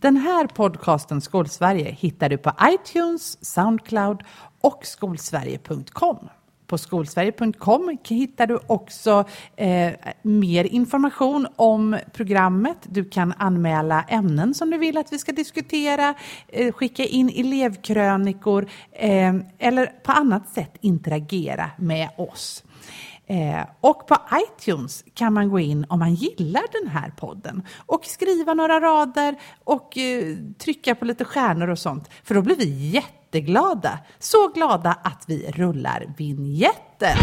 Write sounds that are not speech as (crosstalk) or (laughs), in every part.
Den här podcasten Skolsverige hittar du på iTunes, Soundcloud och skolsverige.com. På skolsverige.com hittar du också eh, mer information om programmet. Du kan anmäla ämnen som du vill att vi ska diskutera, eh, skicka in elevkrönikor eh, eller på annat sätt interagera med oss. Eh, och på iTunes kan man gå in om man gillar den här podden och skriva några rader och eh, trycka på lite stjärnor och sånt. För då blir vi jätteglada. Så glada att vi rullar vignetten.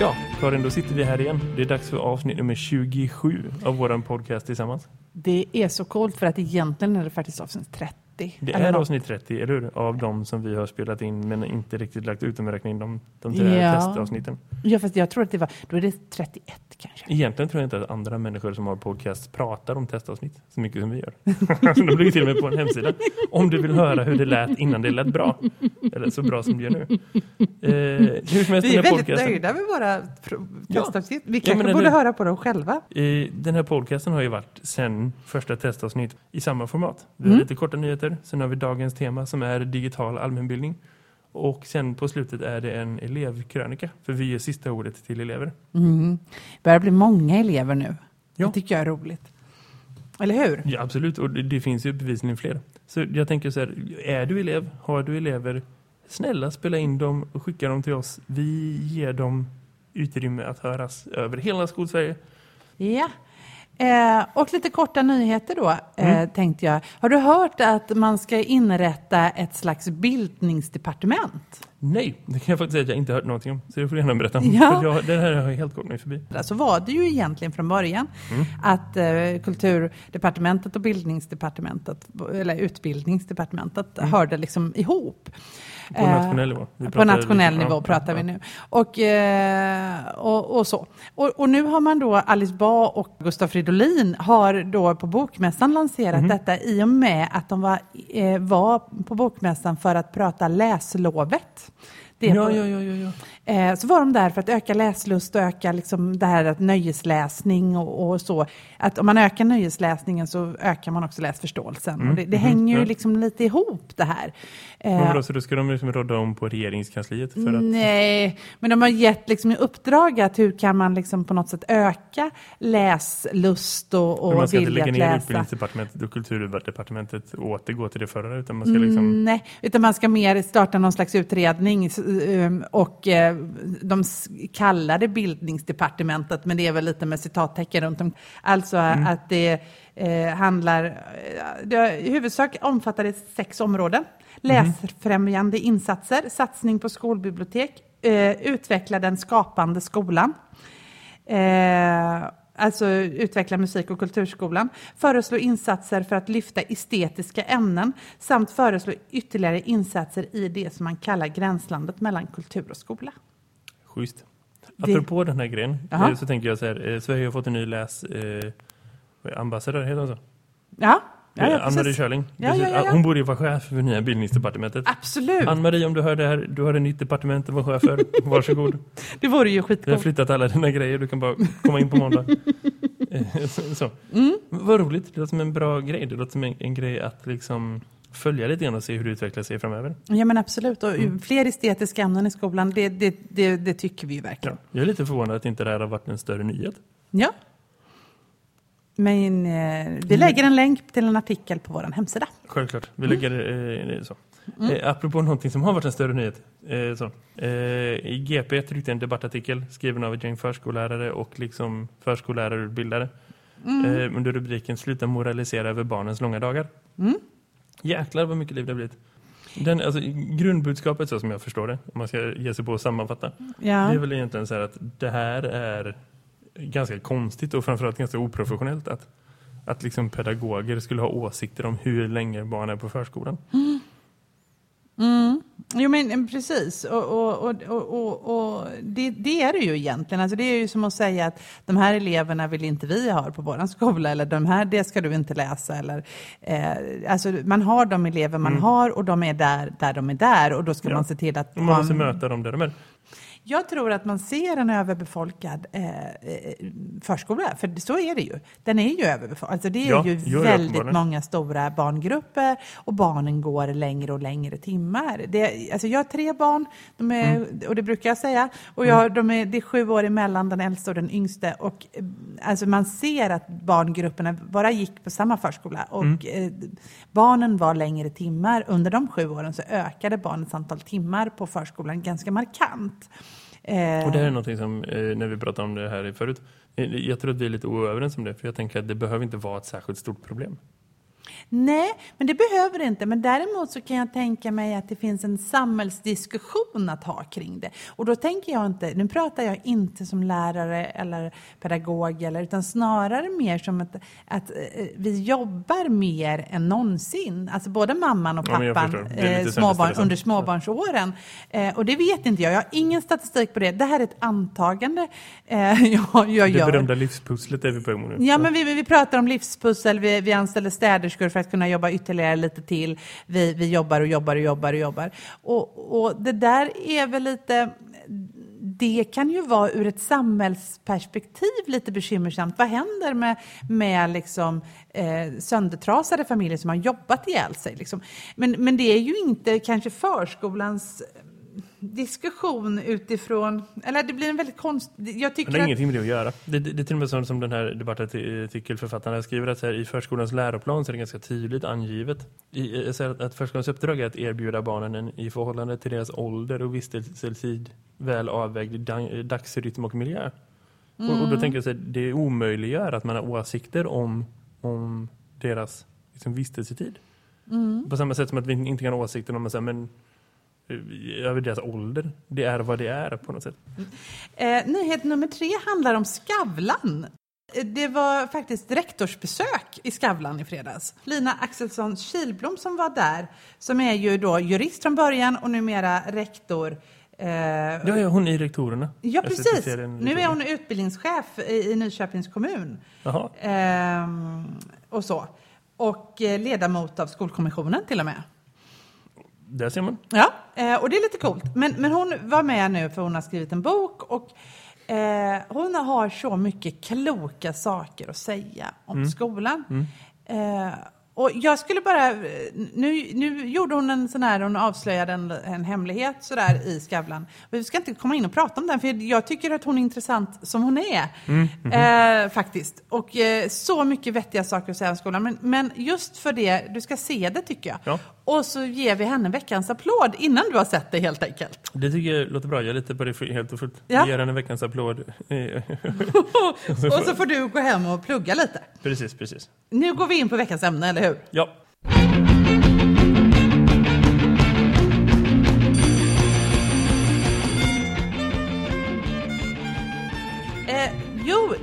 Ja, Karin, då sitter vi här igen. Det är dags för avsnitt nummer 27 av vår podcast tillsammans. Det är så coolt för att egentligen är det faktiskt avsnitt 30. Det är avsnitt 30, eller hur? Av de som vi har spelat in men inte riktigt lagt ut om in de, de tidigare Ja. testavsnitten. Ja, fast jag tror att det var, då är det 31 kanske. Egentligen tror jag inte att andra människor som har podcast pratar om testavsnitt så mycket som vi gör. (laughs) de ligger till och med på en hemsida. Om du vill höra hur det lät innan det lät bra. Eller så bra som det gör nu. Eh, hur som helst, Vi är den väldigt podcasten- nöjda med våra pro- Ja. testavsnitt. Vi Ja, kanske eller borde hur? höra på dem själva. Eh, Den här podcasten har ju varit sen första testavsnitt i samma format. Vi Mm. har lite korta nyheter, sen har vi dagens tema som är digital allmänbildning. Och sen på slutet är det en elevkrönika, för vi ger sista ordet till elever. Mm. Det börjar bli många elever nu. Ja. Det tycker jag är roligt. Eller hur? Ja, absolut, och det, det finns ju bevisligen fler. Så jag tänker så här, är du elev, har du elever, snälla spela in dem och skicka dem till oss. Vi ger dem utrymme att höras över hela skolsverige. Ja. Eh, och lite korta nyheter då, eh, Mm. tänkte jag. Har du hört att man ska inrätta ett slags bildningsdepartement? Nej, det kan jag faktiskt säga att jag inte hört någonting om. Så det får du gärna berätta om. Ja. För jag, det här har jag helt gått mig förbi. Så var det ju egentligen från början Mm. att eh, kulturdepartementet och bildningsdepartementet, eller utbildningsdepartementet, hörde liksom ihop. På Eh, nationell nivå. Vi På nationell lite- nivå ja, pratar ja, vi nu. Och, eh, och, och så. Och, och nu har man då, Alice Ba och Gustaf Fridolin har då på Bokmässan lanserat Mhm. detta i och med att de var, eh, var på Bokmässan för att prata läslovet. Det är Ja, på- ja, ja, ja. Eh, så var de där för att öka läslust och öka liksom det här att nöjesläsning och, och så. Att om man ökar nöjesläsningen så ökar man också läsförståelsen. och det det mhm, hänger ju liksom lite ihop det här. Eh, vadå, så då ska de liksom råda om på regeringskansliet för att... Nej, men de har gett liksom i uppdrag att hur kan man liksom på något sätt öka läslust och, och man ska inte vilja lägga att ner läsa. utbildningsdepartementet och kulturdepartementet och återgå till det förra utan man ska liksom... Mm, nej, utan man ska mer starta någon slags utredning um, och eh, de kallar det bildningsdepartementet men det är väl lite med citattecken runt om. Alltså Mm. att det eh, handlar, eh, det, i huvudsak omfattar det sex områden. Läsfrämjande insatser, satsning på skolbibliotek, eh, utveckla den skapande skolan. Eh, alltså utveckla musik och kulturskolan, föreslå insatser för att lyfta estetiska ämnen samt föreslå ytterligare insatser i det som man kallar gränslandet mellan kultur och skola. Schysst. Det- Apropå den här grejen eh, så tänker jag så här, eh, Sverige har fått en ny läs... Eh, ambassadör heter så? Ja, ja, ja Ann-Marie. Körling. Ja, ja, ja, ja. Hon borde ju vara chef för nya bildningsdepartementet. Absolut, Ann-Marie, om du hör det här, du har ett nytt departement att vara chef för. (laughs) Varsågod. det vore ju Vi har skitcoolt. flyttat alla dina grejer, du kan bara komma in på måndag. (laughs) Eh, (laughs) så. Mm. Vad roligt, det låter som en bra grej. Det låter som en, en grej att liksom följa lite grann och se hur det utvecklar sig framöver. Ja men absolut, och Mm. fler estetiska ämnen i skolan, det, det, det, det tycker vi ju Ja. verkligen. Jag är lite förvånad att inte det här har varit en större nyhet. Ja. Men eh, vi lägger en länk till en artikel på vår hemsida. Självklart, vi Mm. lägger eh, så. Eh, apropå någonting som har varit en större nyhet. Eh, så. Eh, I GP tryckte en debattartikel skriven av ett gäng förskollärare och liksom förskollärarutbildare. Eh, under rubriken Sluta moralisera över barnens långa dagar. Mm. Jäklar vad mycket liv det har blivit. Den, alltså, grundbudskapet så som jag förstår det, om man ska ge sig på att sammanfatta. Ja. Det är väl egentligen så här att det här är ganska konstigt och framförallt ganska oprofessionellt att, att liksom pedagoger skulle ha åsikter om hur länge barn är på förskolan. Mm. Jo men precis, och, och, och, och, det, det är det ju egentligen. Alltså, det är ju som att säga att de här eleverna vill inte vi ha på vår skola eller de här, det ska du inte läsa. Eller, eh, alltså, man har de elever man har och de är där, där de är där och då ska Ja. man se till att... Man måste möta dem där de är. Jag tror att man ser en överbefolkad eh, eh, förskola, för så är det ju. Den är ju överbefolkad. Alltså det är Ja, ju jo, väldigt många stora barngrupper och barnen går längre och längre timmar. Det, alltså jag har tre barn, de är, Mm. och det brukar jag säga, och jag, de är, det är sju år emellan den äldsta och den yngste. Och, eh, alltså man ser att barngrupperna bara gick på samma förskola och Mm. eh, barnen var längre timmar. Under de sju åren så ökade barnens antal timmar på förskolan ganska markant. Eh, Och det här är någonting som, eh, när vi pratade om det här förut, eh, jag tror att vi är lite oöverens om det, för jag tänker att det behöver inte vara ett särskilt stort problem. Nej, men det behöver det inte. Men däremot så kan jag tänka mig att det finns en samhällsdiskussion att ha kring det. Och då tänker jag inte, nu pratar jag inte som lärare eller pedagog, eller, utan snarare mer som att, att eh, vi jobbar mer än någonsin. Alltså både mamman och Ja, pappan. Det lite eh, småbarn, under småbarnsåren. Eh, och det vet inte jag. Jag har ingen statistik på det. Det här är ett antagande eh, (laughs) jag, jag Det gör. berömda livspusslet är vi på nu. Ja, men vi, vi pratar om livspussel, vi, vi anställer städerskor för att kunna jobba ytterligare lite till. Vi, vi jobbar och jobbar och jobbar och jobbar. Och, och det där är väl lite... Det kan ju vara ur ett samhällsperspektiv lite bekymmersamt. Vad händer med, med liksom, eh, söndertrasade familjer som har jobbat ihjäl sig? Liksom? Men, men det är ju inte kanske förskolans diskussion utifrån... Eller det blir en väldigt konstig... Jag tycker det har att, ingenting med det att göra. Det, det, det är till och med så som den här debattartikelförfattaren skriver att så här, i förskolans läroplan så är det ganska tydligt angivet. I, jag säger att, att förskolans uppdrag är att erbjuda barnen en i förhållande till deras ålder och vistelsetid väl avvägd da- dagsrytm och miljö. Och, och då tänker jag så här, det omöjliggör att man har åsikter om, om deras liksom, vistelsetid. På samma sätt som att vi inte kan ha åsikter om att säga, men över deras ålder. Det är vad det är på något sätt. Eh, nyhet nummer tre handlar om Skavlan. Eh, Det var faktiskt rektorsbesök i Skavlan i fredags. Lina Axelsson Kilblom som var där, som är ju då jurist från början och numera rektor. Eh, Ja, ja, hon är rektorerna. ja, precis. Nu är hon utbildningschef i, i Nyköpings kommun. Ehm, och så. Och eh, ledamot av skolkommissionen till och med. Där ser man. Ja, eh, och det är lite coolt. Men, men hon var med nu för hon har skrivit en bok och eh, hon har så mycket kloka saker att säga om skolan. Eh, och jag skulle bara, eh, nu, nu gjorde hon en sån här, hon avslöjade en, en hemlighet sådär i Skavlan. Vi ska inte komma in och prata om den, för jag tycker att hon är intressant som hon är. Eh, faktiskt. Och eh, så mycket vettiga saker att säga om skolan. Men, men just för det, du ska se det tycker jag. Ja. Och så ger vi henne veckans applåd innan du har sett det helt enkelt. Det tycker jag låter bra. Jag litar på det helt och fullt. Ja. Jag ger henne veckans applåd. (laughs) Och så får du gå hem och plugga lite. precis, precis. Nu går vi in på veckans ämne, eller hur? Ja.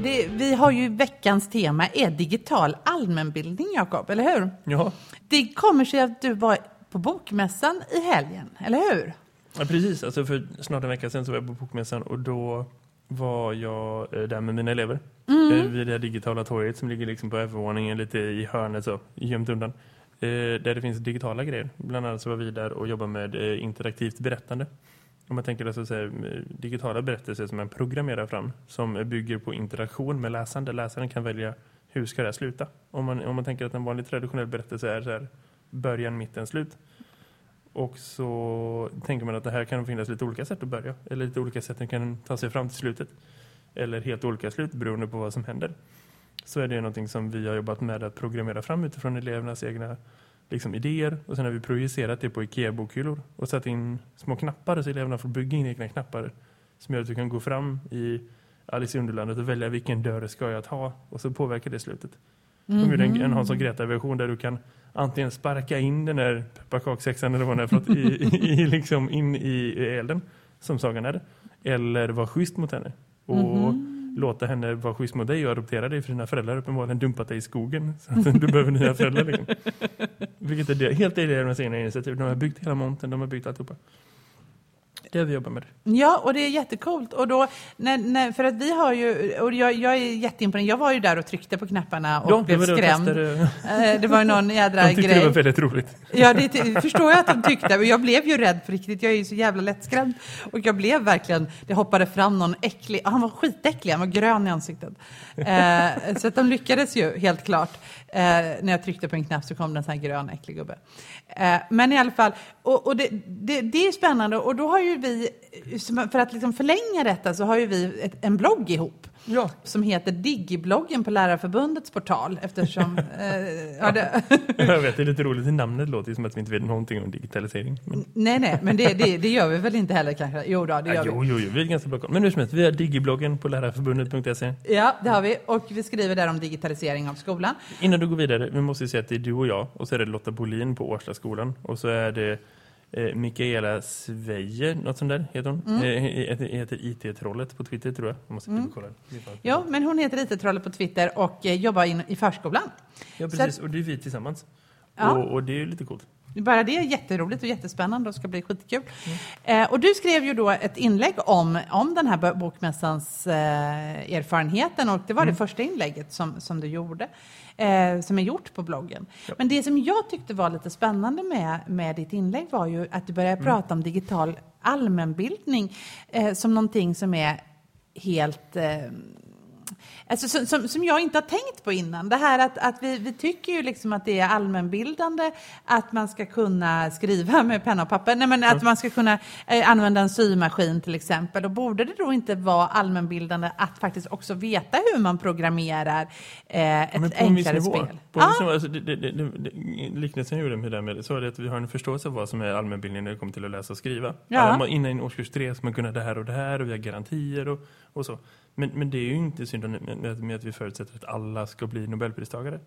Det, vi har ju veckans tema är digital allmänbildning, Jakob, eller hur? Jaha. Det kommer sig att du var på Bokmässan i helgen, eller hur? Ja, precis. Alltså för snart en vecka sedan så var jag på Bokmässan och då var jag eh, där med mina elever. Eh, vid det digitala torget som ligger liksom på övervåningen lite i hörnet så, gömt undan. Eh, där det finns digitala grejer. Bland annat så var vi där och jobbade med interaktivt berättande. Om man tänker alltså så här, digitala berättelser som man programmerar fram som bygger på interaktion med läsaren. Läsaren kan välja hur ska det här sluta. Om man, om man tänker att en vanlig traditionell berättelse är så här, början, mitten, slut. Och så tänker man att det här kan finnas lite olika sätt att börja. Eller lite olika sätt att kan ta sig fram till slutet. Eller helt olika slut beroende på vad som händer. Så är det någonting som vi har jobbat med att programmera fram utifrån elevernas egna liksom, idéer. Och sen har vi projicerat det på Ikea-bokhyllor. Och satt in små knappar så eleverna får bygga in egna knappar. Som gör att du kan gå fram i Alice i Underlandet och välja vilken dörr ska jag ta. Och så påverkar det slutet. De gjorde en, en Hans och Greta-version där du kan antingen sparka in den där pepparkakssexan eller vad det är för något, i, i, i, liksom in i elden som sagan är. Eller vara schysst mot henne. Och låta henne vara schysst mot dig och adoptera dig för dina föräldrar uppenbarligen dumpat dig i skogen. (laughs) Så att du behöver nya föräldrar. Liksom. Vilket är det, helt i deras sina initiativ. De har byggt hela monten, de har byggt alltihopa. Det har vi jobbat med. Ja, och det är jättekult. Och då, när, när, för att vi har ju, och jag, jag är jätteimponerad, jag var ju där och tryckte på knapparna och Ja, det blev var det och skrämd. testade. Eh, Det var någon (laughs) jädra De tyckte grej. det var väldigt roligt. Ja, det förstår jag att de tyckte. Men jag blev ju rädd på riktigt. Jag är ju så jävla lättskrämd. Och jag blev verkligen, det hoppade fram någon äcklig, han var skitäcklig, han var grön i ansiktet. Eh, så att de lyckades ju helt klart. Eh, när jag tryckte på en knapp så kom det en här grön äcklig gubbe. Eh, men i alla fall, och, och det, det, det är spännande. Och då har ju vi, för att liksom förlänga detta så har ju vi ett, en blogg ihop Ja. som heter Digibloggen på Lärarförbundets portal. Eftersom, (laughs) eh, ja, det, Jag vet, det är lite roligt. i Namnet Det låter som att vi inte vet någonting om digitalisering. Men, Nej, nej, men det, det, det gör vi väl inte heller kanske? Jo då, det ja, gör jo, vi. jo, jo, vi är ganska bra. Men nu som helst, vi har digibloggen på lärarförbundet.se. Ja, det har vi. Och vi skriver där om digitalisering av skolan. Innan du går vidare, vi måste ju säga att det är du och jag och så är det Lotta Bolin på Årstaskolan och så är det eh, Mikaela Sveje, något sånt där heter hon. Mm. Eh, heter, IT-trollet på Twitter tror jag. Jag måste mm. kolla. Ja, men hon heter IT-trollet på Twitter och eh, jobbar in, i förskolan. Ja, precis. Och det är vi tillsammans. Ja. Och, och det är ju lite coolt. Bara det är jätteroligt och jättespännande och ska bli skitkul. Eh, och du skrev ju då ett inlägg om, om den här bo- bokmässans eh, erfarenheten och det var det första inlägget som, som du gjorde, eh, som är gjort på bloggen. Men det som jag tyckte var lite spännande med, med ditt inlägg var ju att du började prata om digital allmänbildning eh, som någonting som är helt eh, Alltså, som, som, som jag inte har tänkt på innan. Det här att, att vi, vi tycker ju liksom att det är allmänbildande att man ska kunna skriva (laughs) med penna och papper. Nej, men att man ska kunna eh, använda en symaskin till exempel. Och borde det då inte vara allmänbildande att faktiskt också veta hur man programmerar eh, ett Men på en viss enklare nivå. spel? På en viss nivå alltså, det, det, det, det, liknelsen jag gjorde med det med så är det att vi har en förståelse av vad som är allmänbildning när det kommer till att läsa och skriva. Ja. Alla, innan i årskurs tre ska man kunna det här och det här och vi har garantier och, och så. Men, men det är ju inte synd med, att vi förutsätter att alla ska bli Nobelpristagare.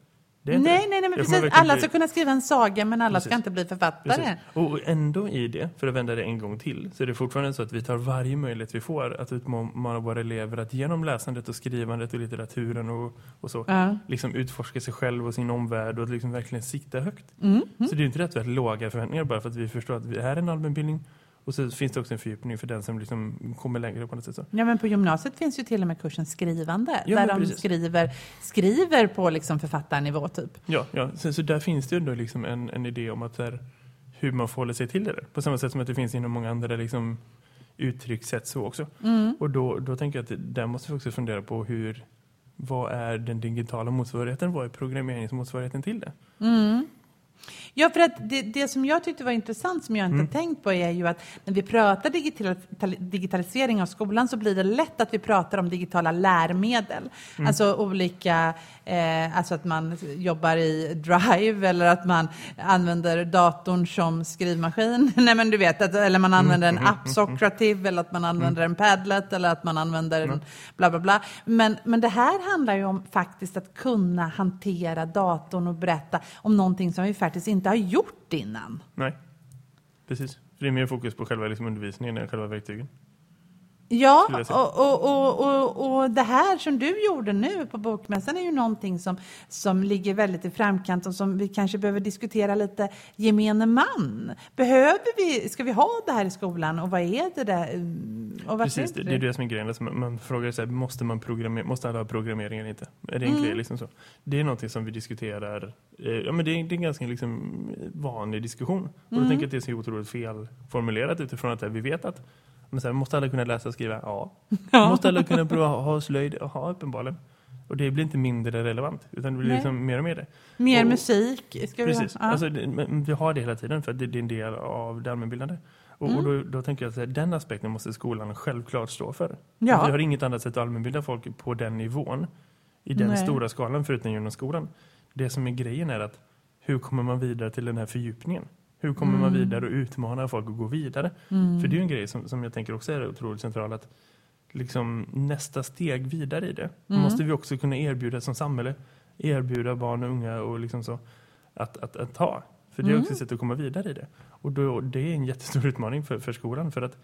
Nej, nej, nej, men precis. Alla ska kunna skriva en saga, men alla ska Precis. inte bli författare. Precis. Och ändå i det, för att vända det en gång till, så är det fortfarande så att vi tar varje möjlighet vi får att utmana våra elever att genom läsandet och skrivandet och litteraturen och, och så, Ja. liksom utforska sig själv och sin omvärld och liksom verkligen sikta högt. Mm. Så det är inte rätt att vi har låga förväntningar bara för att vi förstår att vi är en allmänbildning och så finns det också en fördjupning för den som liksom kommer längre på något sätt. Så. Ja, men på gymnasiet finns ju till och med kursen skrivande. Ja, där de precis. skriver, skriver på liksom författarnivå typ. Ja, ja. Så, så där finns det ju ändå liksom en, en idé om att där, hur man förhåller sig till det där. På samma sätt som att det finns inom många andra liksom, uttryckssätt så också. Mm. Och då, då tänker jag att det- där måste vi också fundera på hur vad är den digitala motsvarigheten? Vad är programmeringsmotsvarigheten till det? Mm. Ja, för att det, det som jag tyckte var intressant som jag inte Mm. tänkt på är ju att när vi pratar digital, digitalisering av skolan så blir det lätt att vi pratar om digitala lärmedel. Mm. Alltså olika, eh, alltså att man jobbar i Drive eller att man använder datorn som skrivmaskin. (laughs) Nej men du vet, att, eller man använder Mm, en app Socrative eller att man använder en Padlet eller att man använder en bla bla bla. Men, men det här handlar ju om faktiskt att kunna hantera datorn och berätta om någonting som vi faktiskt inte inte har gjort innan. Nej, precis. För det är mer fokus på själva liksom, undervisningen än själva verktygen. Ja, och, och, och, och, det här som du gjorde nu på Bokmässan är ju någonting som, som ligger väldigt i framkant och som vi kanske behöver diskutera lite gemene man. Behöver vi, ska vi ha det här i skolan och vad är det där? Mm, Och Precis, det, det är det som är grejen. Alltså, man, man frågar sig, måste, man programmera, måste alla ha programmering eller inte? Är det en grej liksom så? Det är någonting som vi diskuterar. Eh, ja, men det, är, det är en ganska liksom, vanlig diskussion. Och tänker jag att det är så otroligt felformulerat utifrån att vi vet att men här, måste alla kunna läsa och skriva? Ja. Måste alla kunna prova ha slöjd? Ja, uppenbarligen. Och det blir inte mindre relevant, utan det blir Nej. liksom mer och mer det. Mer Och- musik? Ska vi Precis. ha? Ja. Alltså, det, vi har det hela tiden för att det, det är en del av det allmänbildande. Och, och Mm. då, då tänker jag att den aspekten måste skolan självklart stå för. Ja. Vi har inget annat sätt att allmänbilda folk på den nivån. I den Nej. stora skalan förutom genom skolan. Det som är grejen är att hur kommer man vidare till den här fördjupningen? Hur kommer man Mm. vidare och utmana folk att gå vidare? För det är ju en grej som, som jag tänker också är otroligt central att liksom nästa steg vidare i det Mm. måste vi också kunna erbjuda som samhälle erbjuda barn och unga och liksom så att, att, att ta. För det är Mm. också ett sätt att komma vidare i det. Och då, det är en jättestor (laughs) utmaning för, för skolan för att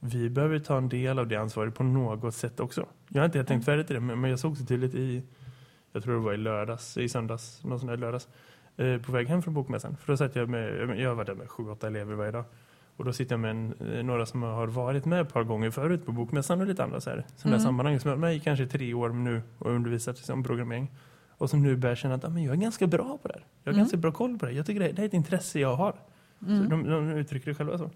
vi behöver ta en del av det ansvaret på något sätt också. Jag har inte helt tänkt färdigt i det, men, men jag såg så tydligt i, jag tror det var i lördags, i söndags, någon sån där lördags, på väg hem från bokmässan. För då satt jag med, jag varit där med sju, åtta elever varje dag. Och då sitter jag med en, eh, några som har varit med ett par gånger förut på bokmässan och lite andra så här. Sådana Mm. sammanhang som har varit med i kanske tre år nu och undervisat om programmering. Och som nu börjar känna att ah, men jag är ganska bra på det här. Jag har Mm. ganska bra koll på det. Jag tycker det, det är ett intresse jag har. Mm. Så de, de uttrycker det själva så.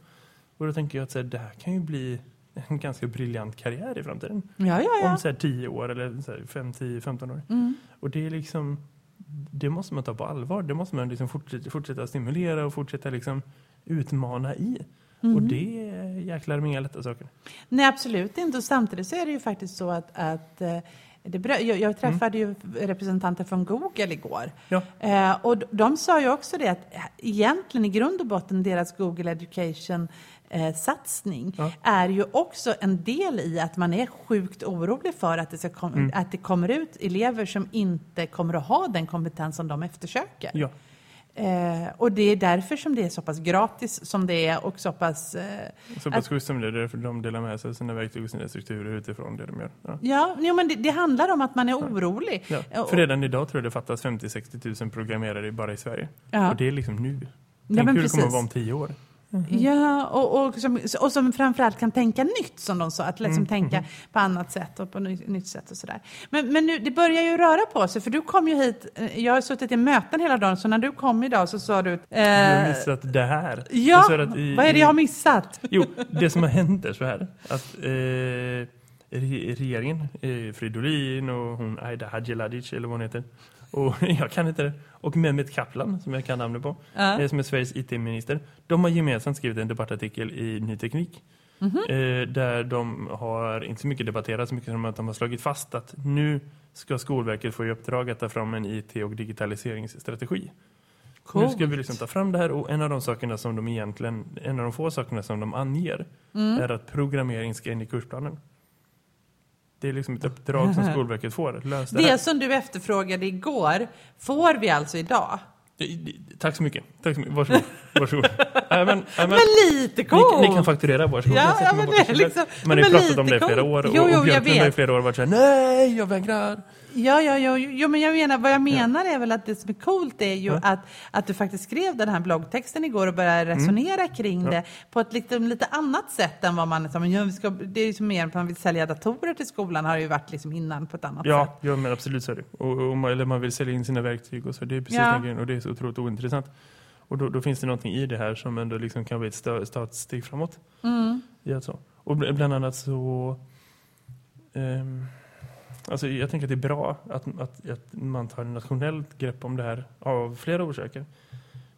Och då tänker jag att så här, det här kan ju bli en ganska briljant karriär i framtiden. Ja, ja, ja. Om så här 10 år eller så här 5, 10, 15 år. Mm. Och det är liksom det måste man ta på allvar. Det måste man liksom fortsätta, fortsätta stimulera och fortsätta liksom utmana i. Mm. Och det är jäklar med inga lätta saker. Nej, absolut inte. Och samtidigt så är det ju faktiskt så att, att eh, det jag, jag träffade ju representanter från Google igår. Ja. Eh, och de, de sa ju också det att egentligen i grund och botten deras Google Education eh, satsning Ja. är ju också en del i att man är sjukt orolig för att det, ska kom, Mm. att det kommer ut elever som inte kommer att ha den kompetens som de eftersöker. Ja, Eh, och det är därför som det är så pass gratis som det är och så pass... Eh, så pass schysst som det är därför de delar med sig sina verktyg och sina strukturer utifrån det de gör. Ja. ja, jo, men det, det handlar om att man är orolig. Ja. Och- För redan idag tror jag det fattas 50-60 000 programmerare bara i Sverige. Ja. Och det är liksom nu. Ja, Tänk men hur det kommer att vara om 10 år. Ja, och, och, som, och som framförallt kan tänka nytt som de sa, att liksom Mm, tänka på annat sätt och på ny, nytt sätt och sådär. Men, men nu, det börjar ju röra på sig, för du kom ju hit, eh, jag har suttit i möten hela dagen, så när du kom idag så sa du... Eh, Du har missat det här. ja, i- vad är det jag har missat? Jo, det som har hänt är så här. Att eh, re- regeringen, eh, Fridolin och hon Aida Hadjeladic eller vad hon heter. Och (laughs) jag kan inte det. Och Mehmet Kaplan, som jag kan namnet på, Ja. eh, som är Sveriges IT-minister. De har gemensamt skrivit en debattartikel i Ny Teknik. Mhm. Eh, där de har inte så mycket debatterat så mycket som att de har slagit fast att nu ska Skolverket få i uppdrag att ta fram en IT- och digitaliseringsstrategi. Nu ska vi liksom ta fram det här och en av de sakerna som de egentligen, en av de få sakerna som de anger Mm. är att programmering ska in i kursplanen. Det är liksom ett uppdrag som (laughs) Skolverket får lösa det här. Det som du efterfrågade igår får vi alltså idag. Tack så mycket. Tack så mycket. Varsågod. Varsågod. Även, (laughs) även, Men lite ni, coolt! ni kan fakturera, varsågod. Ja, ja, men det är så liksom- Man har ju pratat om det i flera år och, Jo, jo, och Björklund har i flera år varit såhär, nej, jag vägrar. Ja, ja, ja, jo, men jag menar, vad jag menar är väl att det som är coolt är ju att, att du faktiskt skrev den här bloggtexten igår och började Mm. resonera kring det på ett lite, lite annat sätt än vad man... Som, ja, vi ska, det är ju som mer att man vill sälja datorer till skolan har ju varit liksom innan på ett annat sätt. Ja, ja men absolut så är det. Och, och, man- eller man vill sälja in sina verktyg och så. Det är precis Ja. den grejen och det är så otroligt ointressant. Och då, då finns det någonting i det här som ändå liksom kan bli ett stö- statssteg framåt. Mm. Att så. Och bl- bland annat så... ehm, alltså jag tänker att det är bra att, att, att man tar ett nationellt grepp om det här av flera orsaker.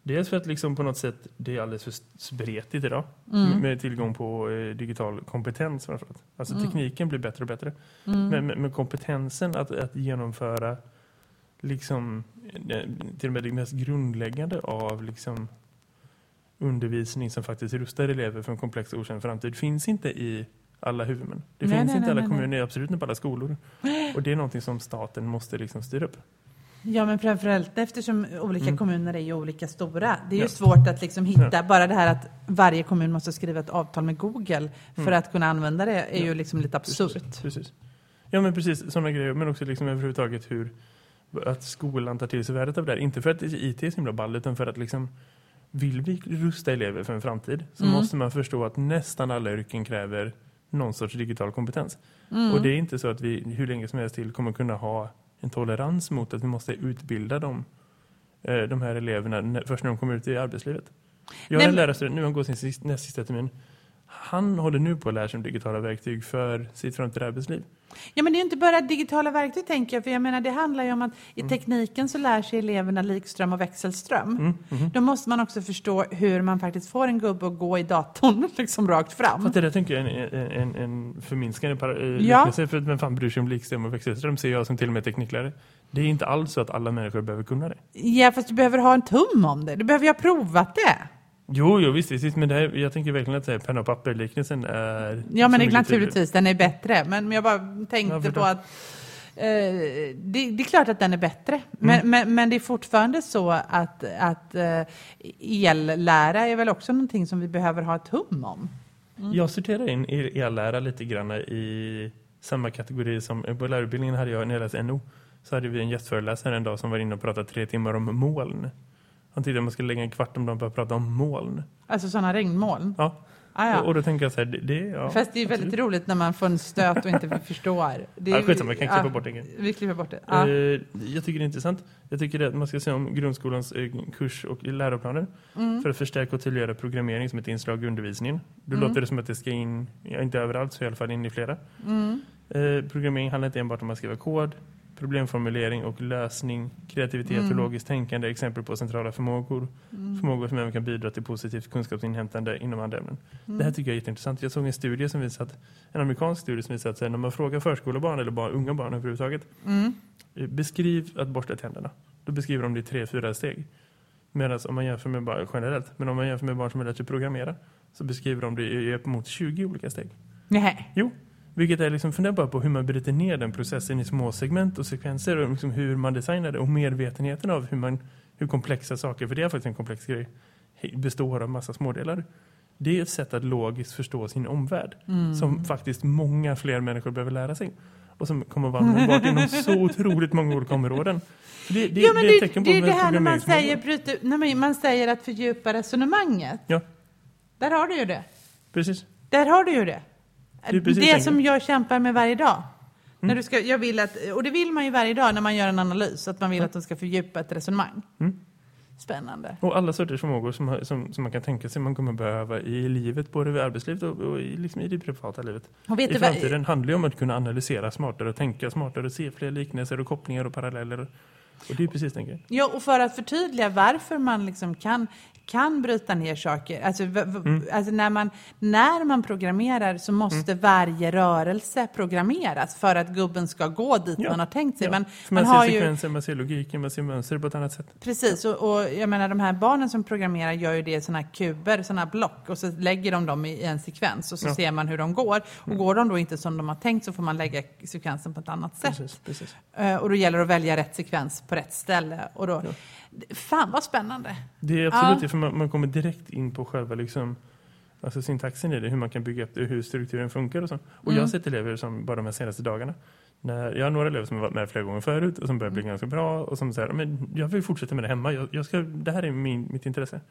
Dels för att liksom på något sätt det är alldeles för spretigt idag Mm. med tillgång på eh, digital kompetens framförallt. Alltså Mm. tekniken blir bättre och bättre. Mm. Men, men, men kompetensen att, att genomföra liksom eh, till och med det mest grundläggande av liksom undervisning som faktiskt rustar elever för en komplex och okänd framtid finns inte i alla huvudmän. Det Nej, finns nej, inte nej, alla kommuner, absolut inte på alla skolor. (gasps) Och det är någonting som staten måste liksom styra upp. Ja, men framförallt eftersom olika Mm. kommuner är ju olika stora. Det är ju Ja. svårt att liksom hitta, bara det här att varje kommun måste skriva ett avtal med Google för Mm. att kunna använda det är Ja. ju liksom lite absurt. Precis. Ja men precis, sådana grejer. Men också liksom överhuvudtaget hur att skolan tar till sig värdet av det här. Inte för att IT är så himla ball utan för att liksom vill vi rusta elever för en framtid så Mm. måste man förstå att nästan alla yrken kräver någon sorts digital kompetens. Mm. Och det är inte så att vi hur länge som helst till kommer kunna ha en tolerans mot att vi måste utbilda dem, eh, de här eleverna först när de kommer ut i arbetslivet. Jag har en lärarstudent, nu har han gått sin näst sista termin. Han håller nu på att lära sig om digitala verktyg för sitt framtida arbetsliv. Ja, men det är inte bara digitala verktyg tänker jag, för jag menar det handlar ju om att i tekniken så lär sig eleverna likström och växelström. Mm, mhm. Då måste man också förstå hur man faktiskt får en gubbe att gå i datorn (laughs) liksom rakt fram. För att det där tänker jag är en, en, en förminskande par- eh, Ja. liknelse. För att vem fan bryr sig om likström och växelström ser jag som till och med tekniklärare. Det är inte alls så att alla människor behöver kunna det. Ja, fast du behöver ha en tum om det. Du behöver ju ha provat det. Jo, jo visst, visst, men det här, jag tänker verkligen att här penna och papper-liknelsen är... Ja, men det, naturligtvis, den är bättre. Men jag bara tänkte Ja, på att eh, det, det är klart att den är bättre. Men, Mm. men, men det är fortfarande så att, att eh, ellära är väl också någonting som vi behöver ha ett hum om. tydligt. Jag sorterar in el- ellära lite grann i samma kategori som på lärarutbildningen hade jag när jag läste NO. Så hade vi en gästföreläsare en dag som var inne och pratade tre timmar om moln. Han tyckte att man skulle lägga en kvart om dagen på att prata om moln. Alltså sådana regnmoln? Ja. Ah, ja. Och, och då tänker jag så här, det, det ja, Fast det är väldigt absolut. roligt när man får en stöt och inte (laughs) förstår. Det är, Ja, skitsamma, jag kan klippa ja, bort det. Vi klipper bort det. Ja. Eh, jag tycker det är intressant. Jag tycker att man ska se om grundskolans eh, kurs och läroplaner Mm. för att förstärka och tydliggöra programmering som ett inslag i undervisningen. Då Mm. låter det som att det ska in, ja, inte överallt så i alla fall in i flera. Mm. Eh, programmering handlar inte enbart om att skriva kod, problemformulering och lösning, kreativitet och Mm. logiskt tänkande är exempel på centrala förmågor. Förmågor som även kan bidra till positivt kunskapsinhämtande inom andra ämnen. Det här tycker jag är jätteintressant. Jag såg en studie som visar att, en amerikansk studie som visar att när man frågar förskolebarn eller barn, unga barn överhuvudtaget, Mm. eh, beskriv att borsta tänderna. Då beskriver de det i tre, fyra steg. Medan om man jämför med barn generellt, men om man jämför med barn som har lärt sig programmera, så beskriver de det i upp mot 20 olika steg. Nej. Jo, vilket är liksom fundera bara på hur man bryter ner den processen i små segment och sekvenser och liksom hur man designar det och medvetenheten av hur, man, hur komplexa saker, för det är faktiskt en komplex grej, består av massa smådelar. Det är ett sätt att logiskt förstå sin omvärld Mm. som faktiskt många fler människor behöver lära sig och som kommer att vara (laughs) användbart inom så otroligt många olika områden. Det, det, Ja, men det är ett tecken på det det här när man säger, bryta, när man, man säger att fördjupa resonemanget. Ja, Där har du ju det. precis. Där har du ju det. Det det det. som jag kämpar med varje dag. När Mm. du ska, jag vill att, och det vill man ju varje dag när man gör en analys, att man vill att de ska fördjupa ett resonemang. Mm. Spännande. Och alla sorters förmågor som, som, som man kan tänka sig man kommer behöva i livet, både i arbetslivet och, och i, liksom i det privata livet. Och vet I du vad, framtiden handlar ju om att kunna analysera smartare och tänka smartare och se fler liknelser och kopplingar och paralleller. Och det är precis den grejen. Ja, och för att förtydliga varför man liksom kan, kan bryta ner saker. Alltså, Mm. alltså när, man, när man programmerar så måste varje rörelse programmeras för att gubben ska gå dit Ja. man har tänkt sig. Ja, Man, man man, har ser ju, sekvenser, man ser logiken, man ser mönster på ett annat sätt. precis, och, och jag menar de här barnen som programmerar gör ju det i sådana här kuber, sådana här block och så lägger de dem i en sekvens och så Ja. ser man hur de går. Och går de då inte som de har tänkt så får man lägga sekvensen på ett annat sätt. Precis, precis. Eh, Och då gäller det att välja rätt sekvens på rätt ställe. Och då, Fan vad spännande! Det är absolut Ja. för man, man kommer direkt in på själva liksom, alltså syntaxen i det, hur man kan bygga upp det, hur strukturen funkar och så. Och jag Mm. har sett elever som bara de här senaste dagarna, när, jag har några elever som har varit med flera gånger förut och som börjar bli ganska bra och som säger, men jag vill fortsätta med det hemma, jag, jag ska, det här är min, mitt intresse.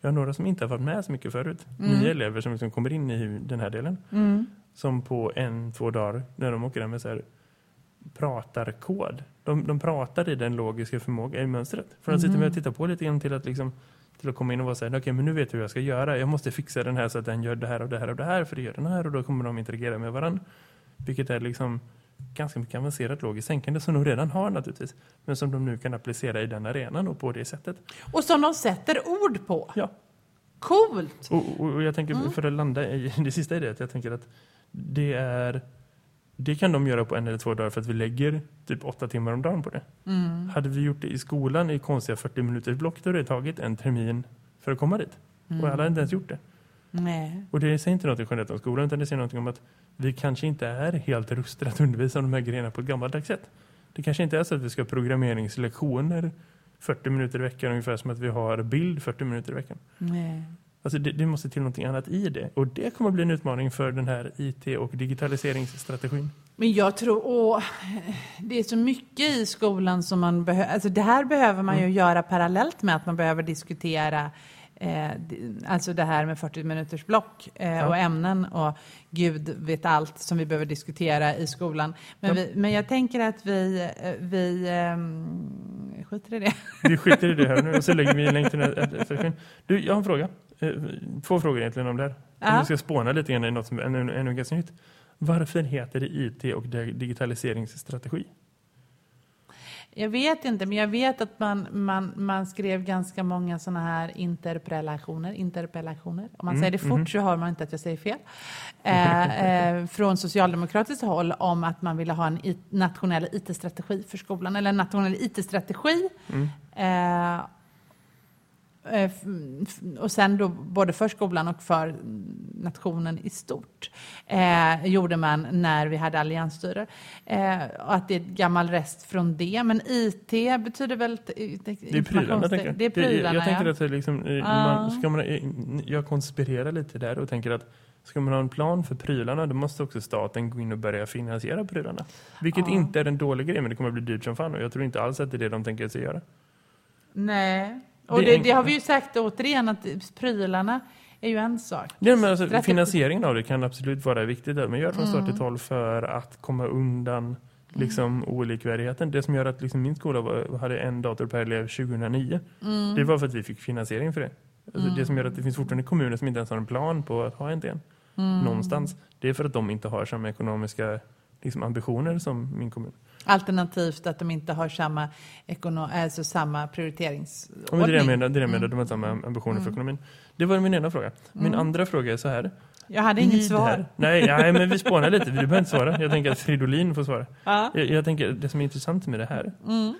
Jag har några som inte har varit med så mycket förut, Mm. nya elever som liksom kommer in i den här delen, Mm. som på en, två dagar, när de åker hem med så här, pratar kod. De, de pratar i den logiska förmågan i mönstret. För att sitta med och titta på lite grann till att liksom till att komma in och vara så här, okej men nu vet jag hur jag ska göra. Jag måste fixa den här så att den gör det här och det här och det här för det gör den här och då kommer de interagera med varandra. Vilket är liksom ganska mycket avancerat logiskt tänkande som de redan har naturligtvis. Men som de nu kan applicera i den arenan och på det sättet. Och som de sätter ord på. Ja, Coolt! och, och, och jag tänker för att landa i (laughs) det sista i det, att jag tänker att det är det kan de göra på en eller två dagar för att vi lägger typ åtta timmar om dagen på det. Mm. Hade vi gjort det i skolan i konstiga 40 minuters block då hade det tagit en termin för att komma dit. Och alla hade inte ens gjort det. Nej. Och det säger inte något generellt om skolan utan det säger något om att vi kanske inte är helt rustade att undervisa om de här grejerna på ett gammaldags sätt. Det kanske inte är så att vi ska ha programmeringslektioner 40 minuter i veckan ungefär som att vi har bild 40 minuter i veckan. Nej. Alltså det, det måste till någonting annat i det. Och det kommer att bli en utmaning för den här IT- och digitaliseringsstrategin. Men jag tror, åh, det är så mycket i skolan som man behöver, alltså det här behöver man Mm. ju göra parallellt med att man behöver diskutera eh, alltså det här med 40 minuters block eh, Ja. och ämnen och Gud vet allt som vi behöver diskutera i skolan. Men, vi, men jag tänker att vi, eh, vi eh, skiter i det. Vi skiter i det här nu och så (laughs) lägger vi en länk till den strategin. Du, jag har en fråga. Eh, Två frågor egentligen om det här. Om Ja. vi ska spåna lite grann i något som är ännu, ganska nytt. Varför heter det IT och di- digitaliseringsstrategi? Jag vet inte, men jag vet att man, man, man skrev ganska många sådana här interpellationer. interpellationer. Om man Mm, säger det fort mhm. så hör man inte att jag säger fel. Eh, eh, från socialdemokratiskt håll om att man ville ha en nationell IT-strategi för skolan. Eller en nationell IT-strategi. Mm. Eh, och sen då både för skolan och för nationen i stort eh, gjorde man när vi hade alliansstyre. Eh, och att det är ett gammal rest från det. Men IT betyder väl... Det är prylarna, tänker jag. Det är prylarna, jag tänker ja. att det liksom, eh, man, ska man, eh, jag konspirerar lite där och tänker att ska man ha en plan för prylarna då måste också staten gå in och börja finansiera prylarna. Vilket Ja. inte är en dålig grej men det kommer att bli dyrt som fan och jag tror inte alls att det är det de tänker sig göra. Nej. Och Det det, har vi ju sagt återigen att prylarna är ju en sak. Ja, men alltså, finansieringen av det kan absolut vara viktigt. Men gör från start Mm. till 12 för att komma undan liksom, olikvärdigheten. Det som gör att liksom, min skola var, hade en dator per elev 2009. Mm. Det var för att vi fick finansiering för det. Alltså, Det som gör att det finns fortfarande kommuner som inte ens har en plan på att ha en. Mm. Någonstans. Det är för att de inte har samma ekonomiska liksom, ambitioner som min kommun. Alternativt att de inte har samma, ekono- alltså samma prioriteringsordning. det är det jag menar. Det är jag menar. Mm. De har samma ambitioner för ekonomin. Det var min ena fråga. Min andra fråga är så här. Jag hade I inget svar. Nej, nej, men vi spånar lite. Du behöver inte svara. Jag tänker att Fridolin får svara. Ja. Jag, jag tänker, det som är intressant med det här Mm.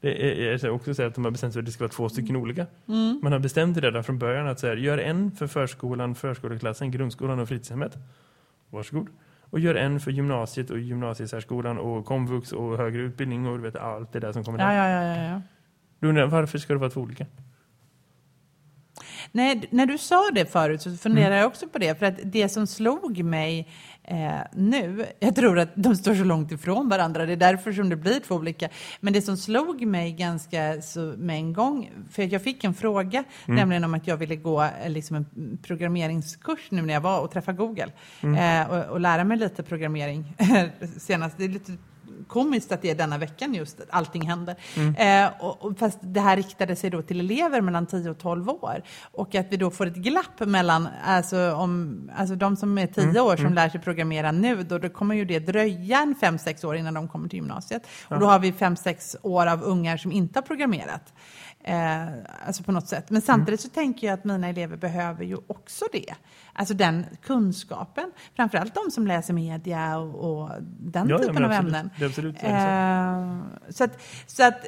det är, här också så här att de har bestämt sig att det ska vara två stycken olika. Mm. Man har bestämt det redan från början att så här, gör en för förskolan, förskoleklassen, grundskolan och fritidshemmet. Varsågod. Och gör en för gymnasiet och gymnasiesärskolan och komvux och högre utbildning och du vet allt det där som kommer Ja, där. ja, ja, ja, ja. Då undrar varför ska det vara två olika? Nej, när du sa det förut så funderade jag också på det. För att det som slog mig eh, nu, jag tror att de står så långt ifrån varandra, det är därför som det blir två olika. Men det som slog mig ganska så med en gång, för jag fick en fråga, nämligen om att jag ville gå eh, liksom en programmeringskurs nu när jag var och träffade Google. Eh, och, och lära mig lite programmering (laughs) senast. Det är lite komiskt att det är denna veckan just allting händer. Eh, och, och fast det här riktade sig då till elever mellan 10 och 12 år. Och att vi då får ett glapp mellan, alltså, om, alltså de som är 10 år som lär sig programmera nu, då, då kommer ju det dröja en 5-6 år innan de kommer till gymnasiet. Och då har vi 5-6 år av ungar som inte har programmerat. Eh, alltså på något sätt. Men samtidigt så tänker jag att mina elever behöver ju också det. Alltså den kunskapen. Framförallt de som läser media och, och den Ja, ja, typen men av absolut. ämnen. Absolut Eh, så att, så att,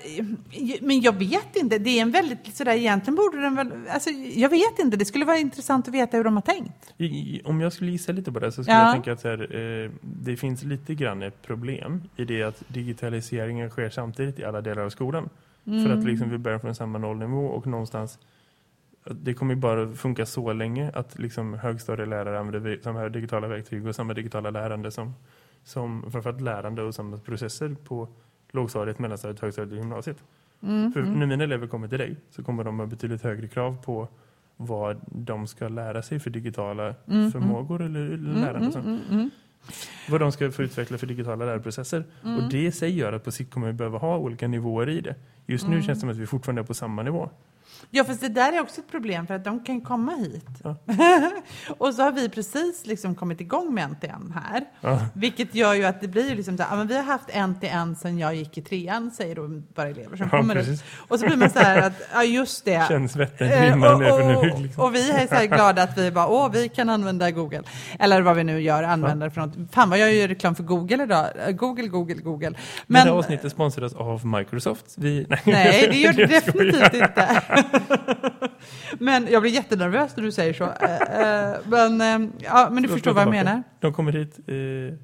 men jag vet inte, det är en väldigt sådär, egentligen borde den väl, alltså jag vet inte, det skulle vara intressant att veta hur de har tänkt. I, om jag skulle gissa lite på det så skulle Ja. jag tänka att här, eh, det finns lite grann ett problem i det att digitaliseringen sker samtidigt i alla delar av skolan. För att liksom vi börjar från samma nollnivå och någonstans det kommer ju bara funka så länge att liksom högstadielärare använder samma digitala verktyg och samma digitala lärande som, som framförallt lärande och samma processer på lågstadiet, mellanstadiet, högstadiet och gymnasiet. För när mina elever kommer till dig så kommer de ha betydligt högre krav på vad de ska lära sig för digitala förmågor eller, lärande. så. Vad de ska få utveckla för digitala lärprocesser. Och det i sig gör att på sikt kommer vi behöva ha olika nivåer i det. Just nu känns det som att vi fortfarande är på samma nivå. Ja, fast det där är också ett problem för att de kan komma hit. Ja. (laughs) och så har vi precis liksom kommit igång med NTN här. Ja. Vilket gör ju att det blir ju liksom så här, ja, men vi har haft NTN sedan jag gick i trean, säger då bara elever som kommer precis. ut. Och så blir man så här att, ja just det. Känns svetten Eh, rinna och, för nu. och, Liksom. och vi är så här glada att vi bara, åh, vi kan använda Google. Eller vad vi nu gör, använder för något. Fan vad jag gör reklam för Google idag. Eh, Google, Google, Google. Men, Men, det här avsnittet sponsras av Microsoft. Vi, nej, (laughs) nej, det gör det definitivt inte. (laughs) (laughs) Men jag blir jättenervös när du säger så. Eh, eh, Men, eh, ja, men du förstår vad jag menar. De kommer hit. Eh,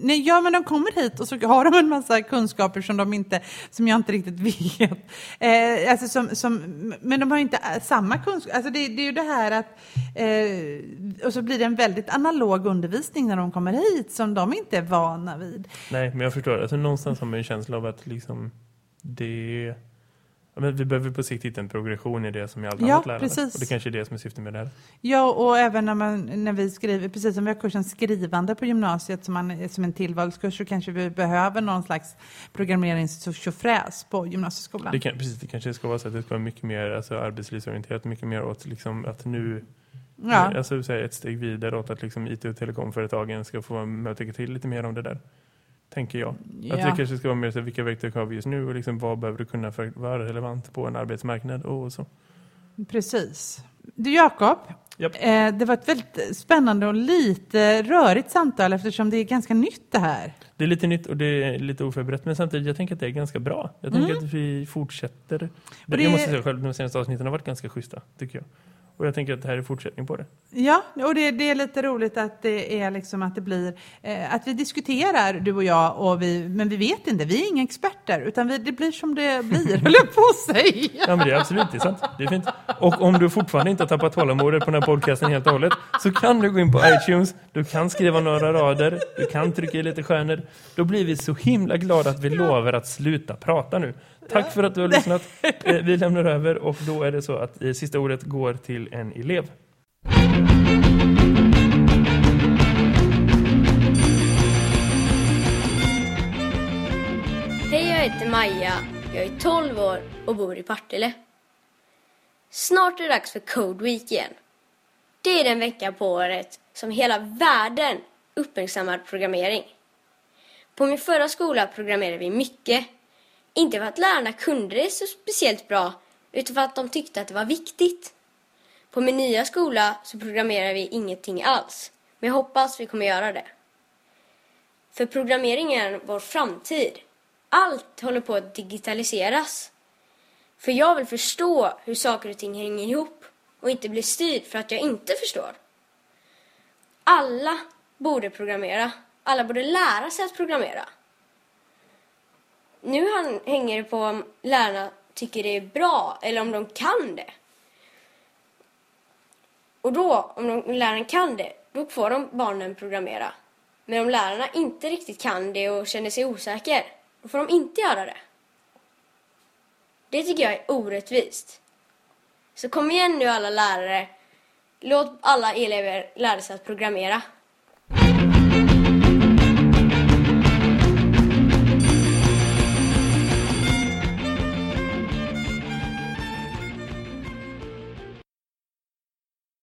Nej, ja, men de kommer hit och så har de en massa kunskaper som, de inte, som jag inte riktigt (laughs) vet. Eh, alltså som, som, men de har inte samma kunskap. Alltså det, det är ju det här att... Eh, och så blir det en väldigt analog undervisning när de kommer hit som de inte är vana vid. nej, men jag förstår. Alltså, någonstans har man en känsla av att liksom, det... Men vi behöver på sikt hitta en progression i det som i allt Ja, annat lärande. precis. Och det kanske är det som är syftet med det här. Ja, och även när, man, när vi skriver, precis som vi har kursen skrivande på gymnasiet som, man, som en tillvalskurs så kanske vi behöver någon slags programmeringstjofräs på gymnasieskolan. Det, kan, precis, det kanske ska vara så att det ska vara mycket mer alltså, arbetslivsorienterat, mycket mer åt liksom, att nu ja. alltså, ett steg vidare åt att liksom, IT- och telekomföretagen ska få tycka till lite mer om det där. Tänker jag. Att Ja. det kanske ska vara mer så vilka verktyg har vi just nu och liksom, vad behöver du kunna för att vara relevant på en arbetsmarknad och så. Precis. Du Jakob, Japp. eh, det var ett väldigt spännande och lite rörigt samtal eftersom det är ganska nytt det här. Det är lite nytt och det är lite oförberett men samtidigt jag tänker att det är ganska bra. Jag tänker att vi fortsätter. Mm. det- Jag måste säga själv, de senaste avsnitten har varit ganska schyssta, tycker jag. Och jag tänker att det här är fortsättning på det. Ja, och det, det är lite roligt att det är liksom att det blir eh, att vi diskuterar du och jag och vi, men vi vet inte, vi är inga experter utan vi, det blir som det blir, (laughs) höll på att säga. Ja men det är absolut det är sant. Det är fint. Och om du fortfarande inte har tappat tålamodet på den här podcasten helt och hållet så kan du gå in på iTunes, du kan skriva några rader, du kan trycka i lite stjärnor. Då blir vi så himla glada att vi lovar att sluta prata nu. Tack för att du har lyssnat. (laughs) Eh, vi lämnar över och då är det så att eh, sista ordet går till en elev. Hej, jag heter Maja. Jag är 12 år och bor i Partille. Snart är det dags för Code Week igen. Det är den vecka på året som hela världen uppmärksammar programmering. På min förra skola programmerade vi mycket. Inte för att lärarna kunde det så speciellt bra, utan för att de tyckte att det var viktigt. På min nya skola så programmerar vi ingenting alls, men jag hoppas vi kommer göra det. För programmering är vår framtid. Allt håller på att digitaliseras. För jag vill förstå hur saker och ting hänger ihop och inte bli styrd för att jag inte förstår. Alla borde programmera. Alla borde lära sig att programmera. Nu hänger det på om lärarna tycker det är bra eller om de kan det. Och då, om de, läraren kan det, då får de barnen programmera. Men om lärarna inte riktigt kan det och känner sig osäker, då får de inte göra det. Det tycker jag är orättvist. Så kom igen nu alla lärare. Låt alla elever lära sig att programmera.